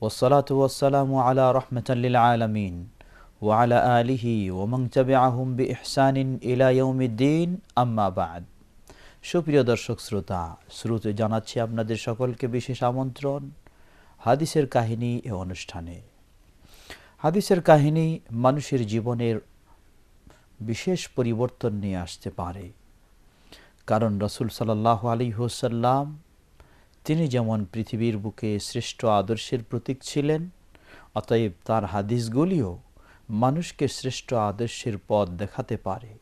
ওসলাত ওসালাম আলা রহমতাল্লিল আলমিন ওয়ালা আলিহি ওমং তবে আহম বি ইহসানিন ইলাইউমিদ্দিন আম্মা বাদ সুপ্রিয় দর্শক শ্রোতা, শ্রোতে জানাচ্ছি আপনাদের সকলকে বিশেষ আমন্ত্রণ হাদিসের কাহিনী এ অনুষ্ঠানে। হাদিসের কাহিনী মানুষের জীবনের বিশেষ পরিবর্তন নিয়ে আসতে পারে। কারণ রসুল সাল্লাহ আলী হোসাল্লাম তিনি যেমন পৃথিবীর বুকে শ্রেষ্ঠ আদর্শের প্রতীক ছিলেন, অতএব তার হাদিসগুলিও মানুষকে শ্রেষ্ঠ আদর্শের পথ দেখাতে পারে।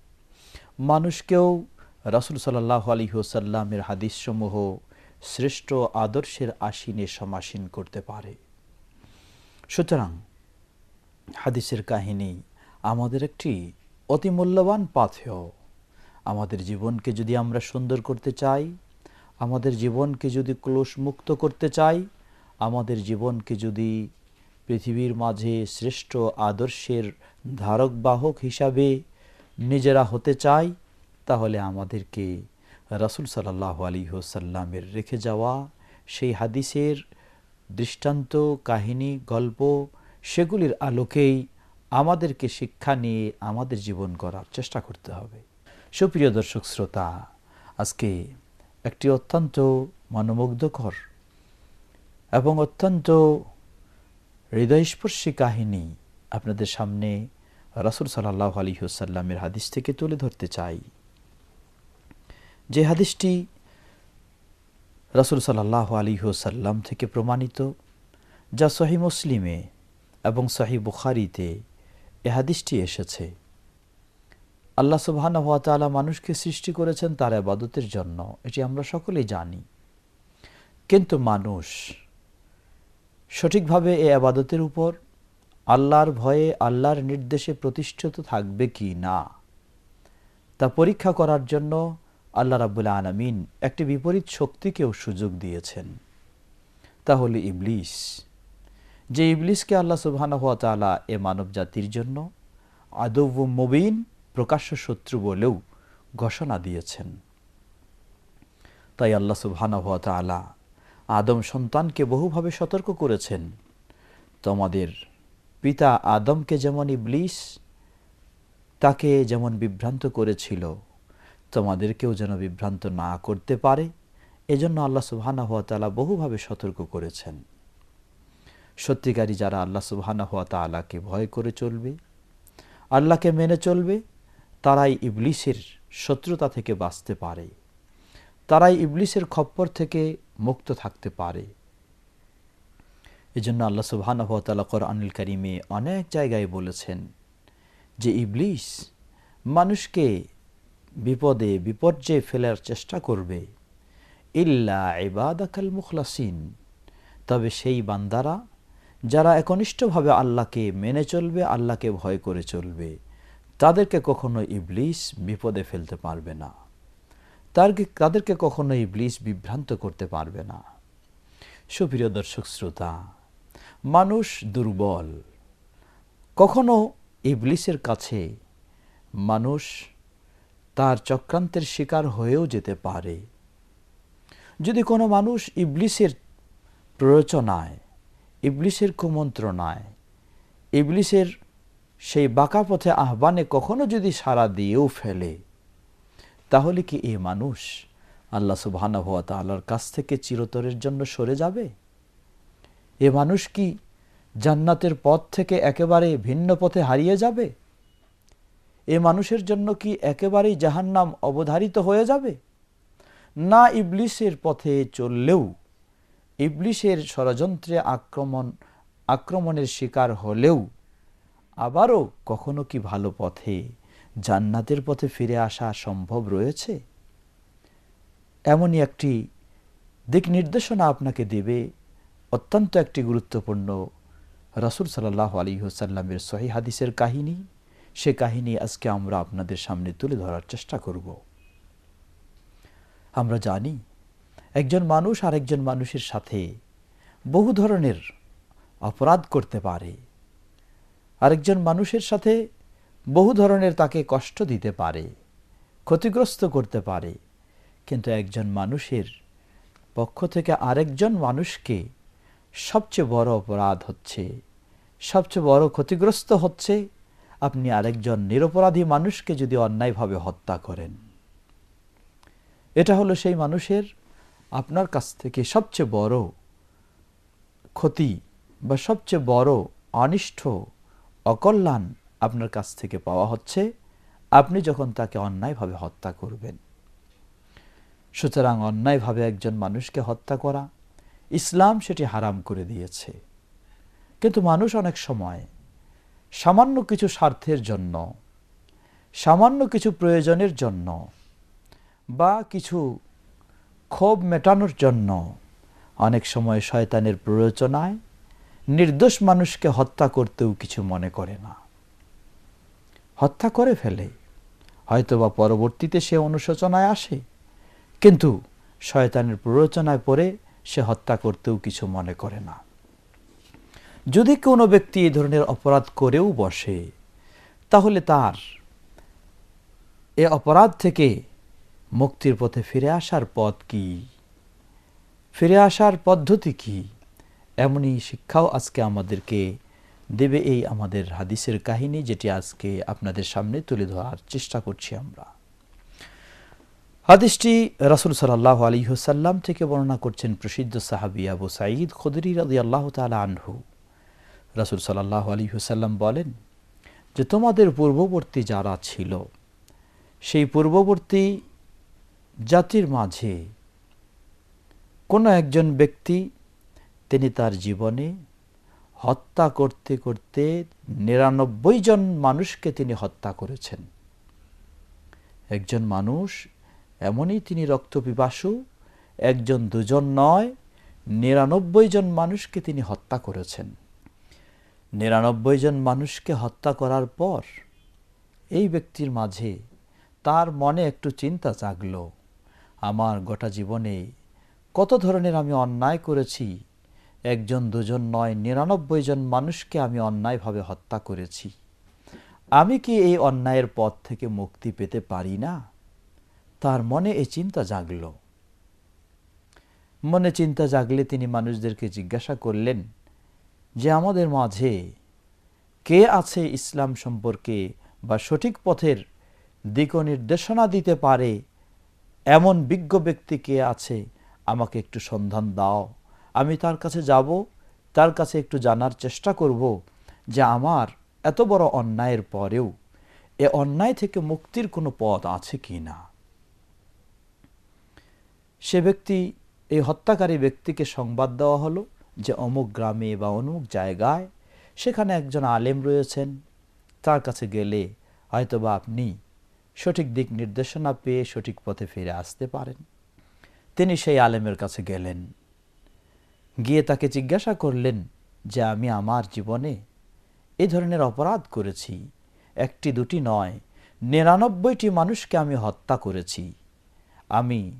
মানুষকেও রসুল সাল্লাহ আলী হোসাল্লামের হাদিসসমূহ শ্রেষ্ঠ আদর্শের আসীনে সমাসীন করতে পারে। সুতরাং হাদিসের কাহিনী আমাদের একটি অতি মূল্যবান পাথেয়। আমাদের জীবনকে যদি আমরা সুন্দর করতে চাই আমাদের জীবনকে যদি ক্লোশ মুক্ত করতে চাই, আমাদের জীবনকে যদি পৃথিবীর মাঝে শ্রেষ্ঠ আদর্শের ধারক বাহক হিসাবে নিজেরা হতে চাই, তাহলে আমাদেরকে রাসুল সাল্লাহ আলী হোসাল্লামের রেখে যাওয়া সেই হাদিসের দৃষ্টান্ত, কাহিনী, গল্প, সেগুলির আলোকেই আমাদেরকে শিক্ষা নিয়ে আমাদের জীবন গড়ার চেষ্টা করতে হবে। সুপ্রিয় দর্শক, শ্রোতা, আজকে একটি অত্যন্ত মনোমুগ্ধকর এবং অত্যন্ত হৃদয়স্পর্শী কাহিনী আপনাদের সামনে রাসুল সাল্লাহ আলী হুসাল্লামের হাদিস থেকে তুলে ধরতে চাই। যে হাদিসটি রাসুল সাল্লাহ আলী হুসাল্লাম থেকে প্রমাণিত, যা সহি মুসলিমে এবং সহি বুখারিতে এ হাদিসটি এসেছে। আল্লাহ সুবহান হাত তালা মানুষকে সৃষ্টি করেছেন তার আবাদতের জন্য। এটি আমরা সকলেই জানি। কিন্তু মানুষ সঠিকভাবে এ আবাদতের উপর আল্লাহর ভয়ে, আল্লাহর নির্দেশে প্রতিষ্ঠিত থাকবে কি না, তা পরীক্ষা করার জন্য আল্লাহ রাবুল আলমিন একটি বিপরীত শক্তিকেও সুযোগ দিয়েছেন। তাহলে ইবলিস। যে ইবলিসকে আল্লাহ সুবহান হাত তালা এ মানব জাতির জন্য আদব মুবিন প্রকাশ্য শত্রু বলেও ঘোষণা দিয়েছেন। তাই আল্লাহ সুবহানাহুয়া আদম সন্তানকে বহুভাবে সতর্ক করেছেন। তোমাদের পিতা আদমকে যেমন ইবলিস, তাকে যেমন বিভ্রান্ত করেছিল, তোমাদেরকেও যেন বিভ্রান্ত না করতে পারে, এজন্য আল্লাহ সুবহানা তালা বহুভাবে সতর্ক করেছেন। সত্যিকারী যারা আল্লাহ সুবহানা তালাকে ভয় করে চলবে, আল্লাহকে মেনে চলবে তারাই ইবলিসের শত্রুতা থেকে বাঁচতে পারে। তারাই ইবলিসের খপ্পর থেকে মুক্ত থাকতে পারে। এজন্য আল্লাহ সুবাহানহতালা আনিল করিমে অনেক জায়গায় বলেছেন যে ইবলিস মানুষকে বিপদে বিপর্যয়ে ফেলার চেষ্টা করবে। ইল্লা ইবাদাকাল মুখলাসিন। তবে সেই বান্দারা যারা একনিষ্ঠভাবে আল্লাহকে মেনে চলবে, আল্লাহকে ভয় করে চলবে। তাদেরকে কখনো ইবলিস বিপদে ফেলতে পারবে না। তারকে তাদেরকে কখনো ইবলিস বিভ্রান্ত করতে পারবে না। সুপ্রিয় দর্শক শ্রোতা, মানুষ দুর্বল। কখনো ইবলিসের কাছে মানুষ তার চক্রান্তের শিকার হয়েও যেতে পারে। যদি কোনো মানুষ ইবলিসের প্ররোচনায়, ইবলিসের কুমন্ত্রণায়, ইবলিসের সেই বাঁকা পথে আহ্বানে কখনো যদি সাড়া দিয়েও ফেলে, তাহলে কি এ মানুষ আল্লাহ সুবহানা হওয়া তাল্লার কাছ থেকে চিরতরের জন্য সরে যাবে? এ মানুষ কি জান্নাতের পথ থেকে একেবারে ভিন্ন পথে হারিয়ে যাবে? এ মানুষের জন্য কি একেবারেই জাহান্নাম অবধারিত হয়ে যাবে? না ইবলিসের পথে চললেও ইবলিসের ষড়যন্ত্রে আক্রমণ, আক্রমণের শিকার হলেও আবারও কখনো কি ভালো পথে, জান্নাতের পথে ফিরে আসা সম্ভব রয়েছে? এমনই একটি দিক নির্দেশনা আপনাকে দেবে, অত্যন্ত একটি গুরুত্বপূর্ণ রাসুল সাল্লাহ আলী হুসাল্লামের সহি হাদিসের কাহিনী। সে কাহিনী আজকে আমরা আপনাদের সামনে তুলে ধরার চেষ্টা করব। আমরা জানি, একজন মানুষ আরেকজন মানুষের সাথে বহু ধরনের অপরাধ করতে পারে। আরেকজন মানুষের সাথে বহু ধরনের তাকে কষ্ট দিতে পারে, ক্ষতিগ্রস্ত করতে পারে, কিন্তু একজন মানুষের পক্ষ থেকে আরেকজন মানুষকে সবচেয়ে বড় অপরাধ হচ্ছে, সবচেয়ে বড় ক্ষতিগ্রস্ত হচ্ছে আপনি আরেকজন নিরপরাধী মানুষকে যদি অন্যায়ভাবে হত্যা করেন। এটা হলো সেই মানুষের আপনার কাছ থেকে সবচেয়ে বড় ক্ষতি বা সবচেয়ে বড় অনিষ্ঠ অকল্যাণ আপনার কাছ থেকে পাওয়া হচ্ছে। আপনি যখন তাকে অন্যায়ভাবে হত্যা করবেন। সুতরাং অন্যায়ভাবে একজন মানুষকে হত্যা করা ইসলাম সেটি হারাম করে দিয়েছে। কিন্তু মানুষ অনেক সময় সামান্য কিছু স্বার্থের জন্য, সামান্য কিছু প্রয়োজনের জন্য বা কিছু ক্ষোভ মেটানোর জন্য অনেক সময় শয়তানের প্ররোচনায় নির্দোষ মানুষকে হত্যা করতেও কিছু মনে করে না। হত্যা করে ফেলে। হয়তোবা পরবর্তীতে সে অনুশোচনায় আসে। কিন্তু শয়তানের প্ররোচনায় পড়ে সে হত্যা করতেও কিছু মনে করে না। যদি কোনো ব্যক্তি এই ধরনের অপরাধ করেও বসে, তাহলে তার এ অপরাধ থেকে মুক্তির পথে ফিরে আসার পথ কি? ফিরে আসার পদ্ধতি কি? এমনই শিক্ষাও আজকে আমাদেরকে দেবে এই আমাদের হাদিসের কাহিনী, যেটি আজকে আপনাদের সামনে তুলে ধরার চেষ্টা করছি আমরা। হাদিসটি রাসুল সাল্লাহ আলী হুসাল্লাম থেকে বর্ণনা করছেন প্রসিদ্ধ সাহাবি আবু সাঈদ খুদরি রাজি আল্লাহ তালা আনহু। রাসুল সাল্লাহ আলী হুসাল্লাম বলেন যে, তোমাদের পূর্ববর্তী যারা ছিল, সেই পূর্ববর্তী জাতির মাঝে কোনো একজন ব্যক্তি তিনি তার জীবনে হত্যা করতে করতে নিরানব্বই জন মানুষকে তিনি হত্যা করেছেন। একজন মানুষ, এমনই তিনি রক্তপিপাসু, একজন দুজন নয়, নিরানব্বই জন মানুষকে তিনি হত্যা করেছেন। নিরানব্বই জন মানুষকে হত্যা করার পর এই ব্যক্তির মাঝে তার মনে একটু চিন্তা জাগল। আমার গোটা জীবনে কত ধরনের আমি অন্যায় করেছি একজন, দুজন নয়, নিরানব্বই জন মানুষকে আমি অন্যায়ভাবে হত্যা করেছি। আমি কি এই অন্যায়ের পথ থেকে মুক্তি পেতে পারি না? তার মনে এই চিন্তা জাগল। মনে চিন্তা জাগলে তিনি মানুষদেরকে জিজ্ঞাসা করলেন, যে আমাদের মাঝে কে আছে ইসলাম সম্পর্কে বা সঠিক পথের দিক নির্দেশনা দিতে পারে? এমন বিজ্ঞ ব্যক্তি কে আছে? আমাকে একটু সন্ধান দাও। আমি তার কাছে যাব, তার কাছে একটু জানার চেষ্টা করব যে আমার এত বড় অন্যায়ের পরেও এ অন্যায় থেকে মুক্তির কোনো পথ আছে কি না। সে ব্যক্তি, এই হত্যাকারী ব্যক্তিকে সংবাদ দেওয়া হলো যে অমুক গ্রামে বা অমুক জায়গায় সেখানে একজন আলেম রয়েছেন। তার কাছে গেলে হয়তোবা আপনি সঠিক দিক নির্দেশনা পেয়ে সঠিক পথে ফিরে আসতে পারেন। তিনি সেই আলেমের কাছে গেলেন। গিয়ে তাকে জিজ্ঞাসা করলেন যে, আমি আমার জীবনে এ ধরনের অপরাধ করেছি। একটি, দুটি নয়, নিরানব্বইটি মানুষকে আমি হত্যা করেছি। আমি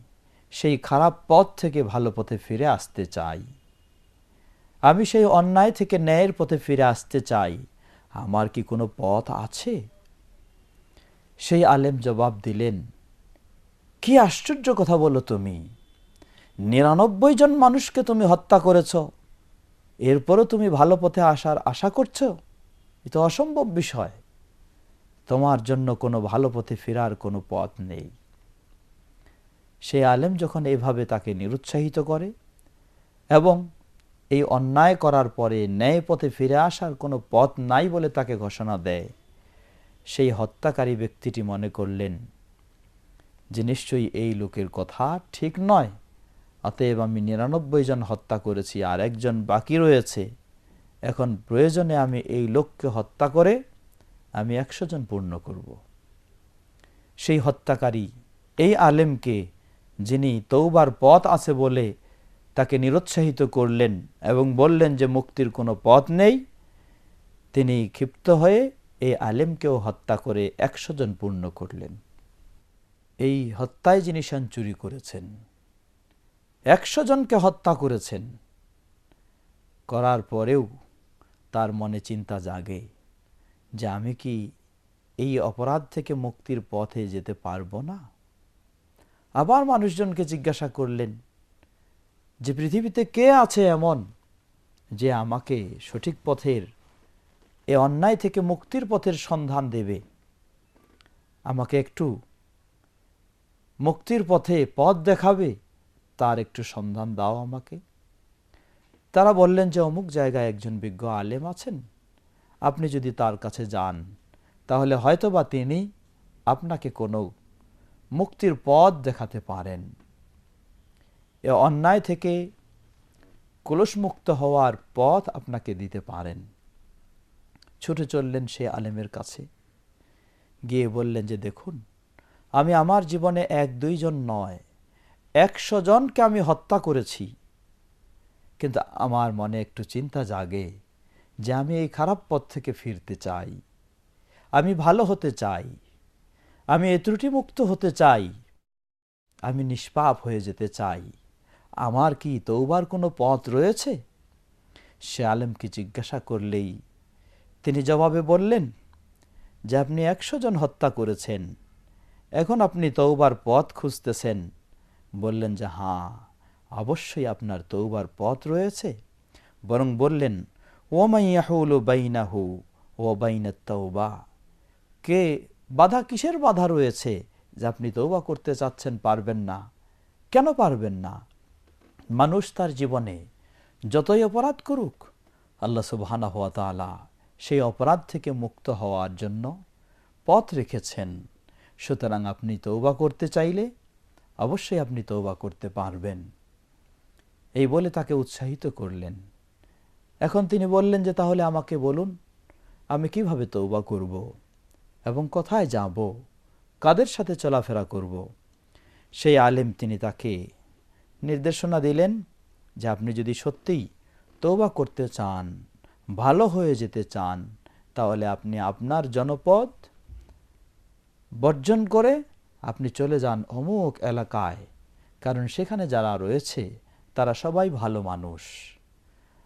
সেই খারাপ পথ থেকে ভালো পথে ফিরে আসতে চাই। আমি সেই অন্যায় থেকে ন্যায়ের পথে ফিরে আসতে চাই। আমার কি কোনো পথ আছে? সেই আলেম জবাব দিলেন, কি আশ্চর্য কথা বলো তুমি! নিরানব্বই জন মানুষকে তুমি হত্যা করেছ। এরপরও তুমি ভালো পথে আসার আশা করছ? এ তো অসম্ভব বিষয়। তোমার জন্য কোনো ভালো পথে ফেরার কোনো পথ নেই। সে আলেম যখন এভাবে তাকে নিরুৎসাহিত করে এবং এই অন্যায় করার পরে ন্যায় পথে ফিরে আসার কোনো পথ নাই বলে তাকে ঘোষণা দেয়, সেই হত্যাকারী ব্যক্তিটি মনে করলেন যে নিশ্চয়ই এই লোকের কথা ঠিক নয়। অতএব আমি নিরানব্বই জন হত্যা করেছি আর একজন বাকি রয়েছে। এখন প্রয়োজনে আমি এই লোককে হত্যা করে আমি একশো জন পূর্ণ করব। সেই হত্যাকারী, এই আলেমকে যিনি তৌবার পথ আছে বলে তাকে নিরুৎসাহিত করলেন এবং বললেন যে মুক্তির কোনো পথ নেই, তিনি ক্ষিপ্ত হয়ে এই আলেমকেও হত্যা করে একশো জন পূর্ণ করলেন। এই হত্যায় যিনি সেঞ্চুরি করেছেন। একশো জনকে হত্যা করেছেন। করার পরেও তার মনে চিন্তা জাগে যে আমি কি এই অপরাধ থেকে মুক্তির পথে যেতে পারব না? আবার মানুষজনকে জিজ্ঞাসা করলেন, যে পৃথিবীতে কে আছে এমন যে আমাকে সঠিক পথের, এ অন্যায় থেকে মুক্তির পথের সন্ধান দেবে? আমাকে একটু মুক্তির পথে পথ দেখাবে? তার একটু সন্ধান দাও আমাকে। তারা বললেন যে অমুক জায়গায় একজন বিজ্ঞ আলেম আছেন। আপনি যদি তার কাছে যান, তাহলে হয়তোবা তিনি আপনাকে কোনো মুক্তির পথ দেখাতে পারেন। এ অন্যায় থেকে কলুষমুক্ত হওয়ার পথ আপনাকে দিতে পারেন। ছুটে চললেন সে আলেমের কাছে। গিয়ে বললেন যে, দেখুন, আমি আমার জীবনে এক দুইজন নয় একশো জনকে আমি হত্যা করেছি। কিন্তু আমার মনে একটু চিন্তা জাগে যে আমি এই খারাপ পথ থেকে ফিরতে চাই। আমি ভালো হতে চাই। আমি এ ত্রুটিমুক্ত হতে চাই। আমি নিষ্পাপ হয়ে যেতে চাই। আমার কি তৌবার কোনো পথ রয়েছে? সে আলেমকে জিজ্ঞাসা করলেই তিনি জবাবে বললেন, যে আপনি একশো জন হত্যা করেছেন। এখন আপনি তৌবার পথ খুঁজতেছেন। বললেন যে, হাঁ, অবশ্যই আপনার তৌবার পথ রয়েছে। বরং বললেন ওমাইয়াহুল বাইনাহু ও বাইনাত তৌবা কে, বাধা কিসের বাধা রয়েছে যে আপনি তৌবা করতে চাচ্ছেন পারবেন না? কেন পারবেন না? মানুষ তার জীবনে যতই অপরাধ করুক, আল্লাহ সুবহানা তালা সেই অপরাধ থেকে মুক্ত হওয়ার জন্য পথ রেখেছেন। সুতরাং আপনি তৌবা করতে চাইলে অবশ্যই আপনি তৌবা করতে পারবেন। এই বলে তাকে উৎসাহিত করলেন। এখন তিনি বললেন যে, তাহলে আমাকে বলুন, আমি কীভাবে তৌবা করব এবং কোথায় যাব? কাদের সাথে চলাফেরা করব? সেই আলেম তিনি তাকে নির্দেশনা দিলেন যে, আপনি যদি সত্যিই তৌবা করতে চান, ভালো হয়ে যেতে চান, তাহলে আপনি আপনার জনপদ বর্জন করে আপনি চলে যান অমুক এলাকায়, কারণ সেখানে যারা রয়েছে, তারা সবাই ভালো মানুষ।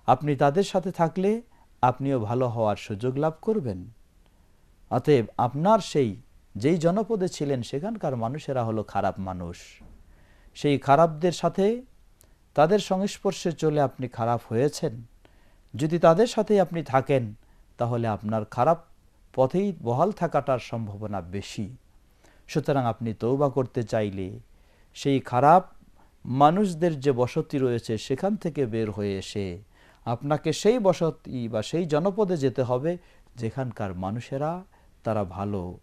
আপনি তাদের সাথে থাকলে আপনিও ভালো হওয়ার সুযোগ লাভ করবেন। অতএব আপনার সেই, যেই জনপদে ছিলেন, সেখানকার মানুষেরা হলো খারাপ মানুষ। সেই খারাপদের সাথে, তাদের সংস্পর্শে চলে আপনি খারাপ হয়েছেন। যদি তাদের সাথে আপনি থাকেন, তাহলে আপনার খারাপ পথেই বহাল থাকাটার সম্ভাবনা বেশি। সুতরাং আপনি তৌবা করতে চাইলে সেই খারাপ মানুষদের যে বসতি রয়েছে সেখান থেকে বের হয়ে এসে আপনাকে সেই বসতি বা সেই জনপদে যেতে হবে যেখানকার মানুষেরা তারা ভালো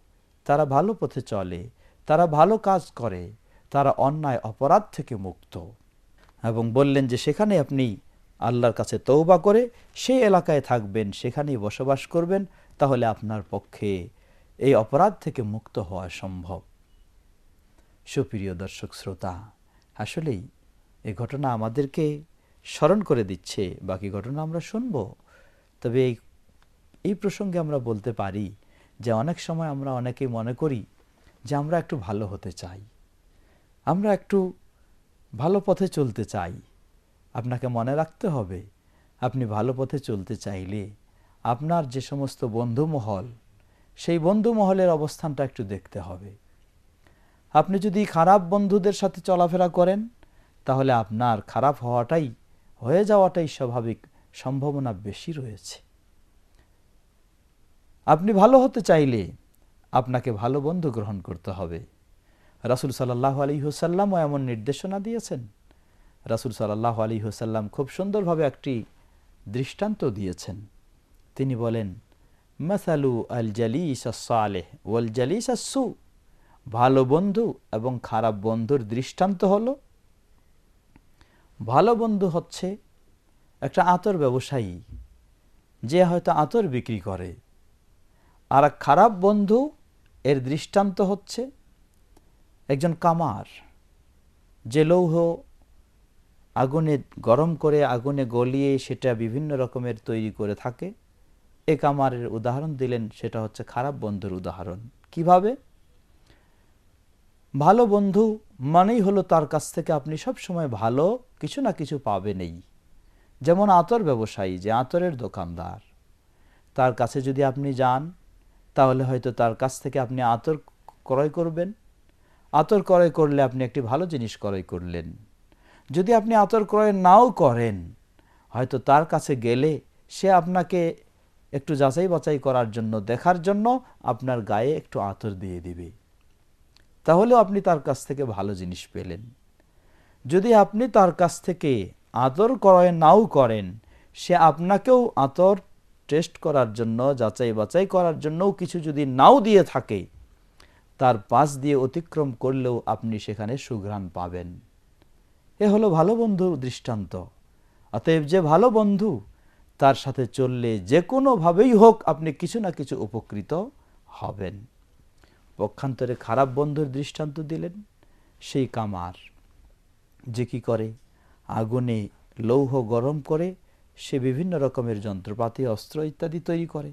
তারা ভালো পথে চলে, তারা ভালো কাজ করে, তারা অন্যায় অপরাধ থেকে মুক্ত। এবং বললেন যে সেখানে আপনি আল্লাহর কাছে তৌবা করে সেই এলাকায় থাকবেন, সেখানেই বসবাস করবেন, তাহলে আপনার পক্ষে এই অপরাধ থেকে মুক্ত হওয়া সম্ভব। সুপ্রিয় দর্শক শ্রোতা, আসলেই এই ঘটনা আমাদেরকে স্মরণ করে দিচ্ছে, বাকি ঘটনা আমরা শুনব। তবে এই এই প্রসঙ্গে আমরা বলতে পারি যে অনেক সময় আমরা অনেকেই মনে করি যে আমরা একটু ভালো হতে চাই। আমরা একটু ভালো পথে চলতে চাই। আপনাকে মনে রাখতে হবে, আপনি ভালো পথে চলতে চাইলে আপনার যে সমস্ত বন্ধুমহল সেই বন্ধুমহলের অবস্থানটা একটু দেখতে হবে। আপনি যদি খারাপ বন্ধুদের সাথে চলাফেরা করেন, তাহলে আপনার খারাপ হওয়াটাই, হয়ে যাওয়াটাই স্বাভাবিক সম্ভাবনা বেশি রয়েছে। আপনি ভালো হতে চাইলে আপনাকে ভালো বন্ধু গ্রহণ করতে হবে। রাসুল সাল্লাহ আলী হুসাল্লামও এমন নির্দেশনা দিয়েছেন। রাসুল সাল্লাহ আলী হুসাল্লাম খুব সুন্দরভাবে একটি দৃষ্টান্ত দিয়েছেন। তিনি বলেন মাসালু আল জালিস সালেহ। ওয়াল জালিস সু। ভালো বন্ধু এবং খারাপ বন্ধুর দৃষ্টান্ত হলো। ভালো বন্ধু হচ্ছে একটা আতর ব্যবসায়ী। যে হয়তো আতর বিক্রি করে। আর খারাপ বন্ধু এর দৃষ্টান্ত হচ্ছে একজন কামার। যে লৌহ আগুনে গরম করে আগুনে গলিয়ে সেটা বিভিন্ন রকমের তৈরি করে থাকে। এ কামারের উদাহরণ দিলেন, সেটা হচ্ছে খারাপ বন্ধুর উদাহরণ। কীভাবে? ভালো বন্ধু মানেই হলো তার কাছ থেকে আপনি সব সময় ভালো কিছু না কিছু পাবেনই। যেমন আতর ব্যবসায়ী, যে আতরের দোকানদার। তার কাছে যদি আপনি যান, তাহলে হয়তো তার কাছ থেকে আপনি আতর ক্রয় করবেন। আতর ক্রয় করলে আপনি একটি ভালো জিনিস ক্রয় করলেন। যদি আপনি আতর ক্রয় নাও করেন, হয়তো তার কাছে গেলে সে আপনাকে একটু যাচাই বাছাই করার জন্য, দেখার জন্য আপনার গায়ে একটু আতর দিয়ে দিবে। তাহলেও আপনি তার কাছ থেকে ভালো জিনিস পেলেন। যদি আপনি তার কাছ থেকে আদর ক্রয় নাও করেন, সে আপনাকেও আতর টেস্ট করার জন্য, যাচাই বাছাই করার জন্যও কিছু যদি নাও দিয়ে থাকে, তার পাশ দিয়ে অতিক্রম করলেও আপনি সেখানে সুঘ্রাণ পাবেন। এ হলো ভালো বন্ধুর দৃষ্টান্ত। অতএব যে ভালো বন্ধু তার সাথে চললে যে কোনোভাবেই হোক আপনি কিছু না কিছু উপকৃত হবেন। পক্ষান্তরে খারাপ বন্ধুর দৃষ্টান্ত দিলেন, সেই কামার যে কি করে? আগুনে লৌহ গরম করে সে বিভিন্ন রকমের যন্ত্রপাতি, অস্ত্র ইত্যাদি তৈরি করে।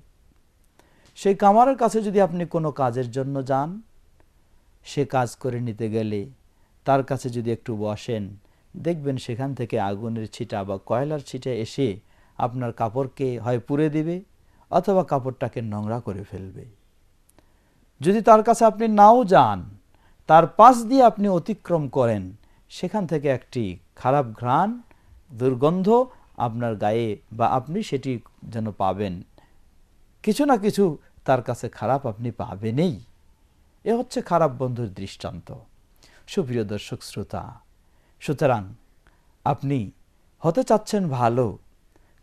সেই কামারের কাছে যদি আপনি কোনো কাজের জন্য যান, সে কাজ করে নিতে গেলে তার কাছে যদি একটু বসেন, দেখবেন সেখান থেকে আগুনের ছিটা বা কয়লার ছিটা এসে আপনার কাপড়কে হয় পুড়ে দিবে অথবা কাপড়টাকে নোংরা করে ফেলবে। যদি তার কাছে আপনি নাও যান, তার পাশ দিয়ে আপনি অতিক্রম করেন, সেখান থেকে একটি খারাপ ঘ্রাণ, দুর্গন্ধ আপনার গায়ে বা আপনি সেটি যেন পাবেন। কিছু না কিছু তার কাছে খারাপ আপনি পাবেনই। এ হচ্ছে খারাপ বন্ধুর দৃষ্টান্ত। সুপ্রিয় দর্শক শ্রোতা, সুতরাং আপনি হতে চাচ্ছেন ভালো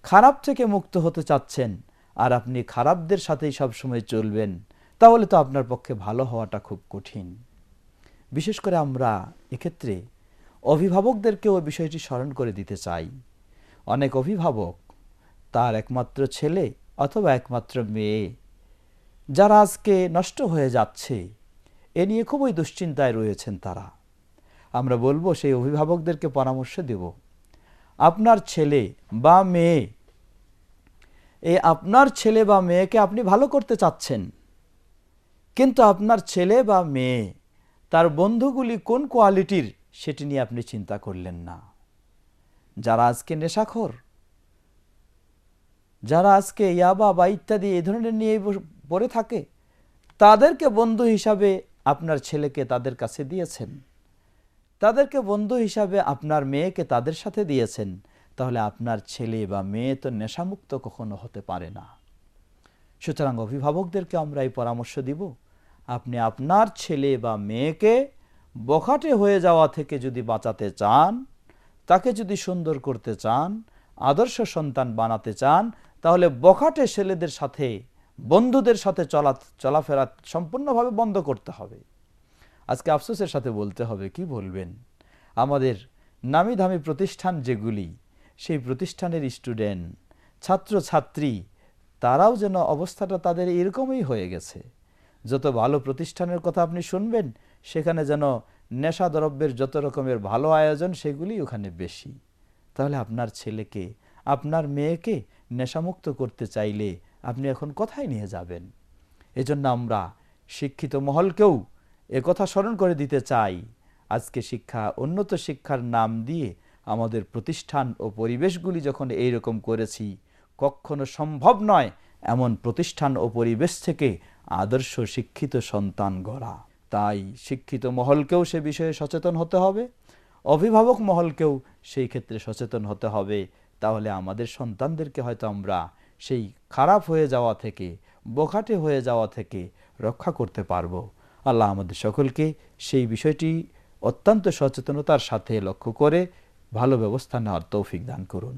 খারাপ থেকে মুক্ত হতে চাচ্ছেন আর আপনি খারাপদের সাথেই সবসময় চলবেন, তাহলে তো আপনার পক্ষে ভালো হওয়াটা খুব কঠিন। বিশেষ করে আমরা এক্ষেত্রে অভিভাবকদেরকেও বিষয়টি স্মরণ করে দিতে চাই। অনেক অভিভাবক তার একমাত্র ছেলে অথবা একমাত্র মেয়ে, যারা আজকে নষ্ট হয়ে যাচ্ছে, এ নিয়ে খুবই দুশ্চিন্তায় রয়েছেন তারা। আমরা বলব সেই অভিভাবকদেরকে পরামর্শ দেব। আপনার ছেলে বা মেয়ে, এই আপনার ছেলে বা মেয়েকে আপনি ভালো করতে চাচ্ছেন, কিন্তু আপনার ছেলে বা মেয়ে, তার বন্ধুগুলি কোন কোয়ালিটির সেটি নিয়ে আপনি চিন্তা করলেন না। যারা আজকে নেশাখোর, যারা আজকে ইয়াবা বা ইত্যাদি এই ধরনের নিয়ে পড়ে থাকে, তাদেরকে বন্ধু হিসাবে আপনার ছেলেকে তাদের কাছে দিয়েছেন। তাদেরকে বন্ধু হিসাবে আপনার মেয়েকে তাদের সাথে দিয়েছেন। তাহলে আপনার ছেলে বা মেয়ে তো নেশামুক্ত কখনো হতে পারে না। সুতরাং অভিভাবকদেরকে আমরা এই পরামর্শ দিব, আপনি আপনার ছেলে বা মেয়েকে বখাটে হয়ে যাওয়া থেকে যদি বাঁচাতে চান, তাকে যদি সুন্দর করতে চান, আদর্শ সন্তান বানাতে চান, তাহলে বখাটে ছেলেদের সাথে, বন্ধুদের সাথে চলা, চলাফেরা সম্পূর্ণভাবে বন্ধ করতে হবে। আজকে আফসোসের সাথে বলতে হবে, কি বলবেন? আমাদের নামি দামি প্রতিষ্ঠান যেগুলি, সেই প্রতিষ্ঠানের স্টুডেন্ট ছাত্র ছাত্রী তারাও যেন অবস্থাটা তাদের এরকমই হয়ে গেছে। যত ভালো প্রতিষ্ঠানের কথা আপনি শুনবেন, সেখানে যেন নেশা দ্রব্যের যত রকমের ভালো আয়োজন, সেগুলি ওখানে বেশি। তাহলে আপনার ছেলেকে, আপনার মেয়েকে নেশামুক্ত করতে চাইলে আপনি এখন কোথায় নিয়ে যাবেন? এজন্য আমরা শিক্ষিত মহলকেও কথা স্মরণ করে দিতে চাই। আজকে শিক্ষা, উন্নত শিক্ষার নাম দিয়ে আমাদের প্রতিষ্ঠান ও পরিবেশগুলি যখন এই রকম করেছি, কখনো সম্ভব নয় এমন প্রতিষ্ঠান ও পরিবেশ থেকে আদর্শ শিক্ষিত সন্তান গড়া। তাই শিক্ষিত মহলকেও সে বিষয়ে সচেতন হতে হবে। অভিভাবক মহলকেও সেই ক্ষেত্রে সচেতন হতে হবে। তাহলে আমাদের সন্তানদেরকে হয়তো আমরা সেই খারাপ হয়ে যাওয়া থেকে বোখাটে হয়ে যাওয়া থেকে রক্ষা করতে পারব। আল্লাহ আমাদের সকলকে সেই বিষয়টি অত্যন্ত সচেতনতার সাথে লক্ষ্য করে ভালো ব্যবস্থা নেওয়ার তৌফিক দান করুন।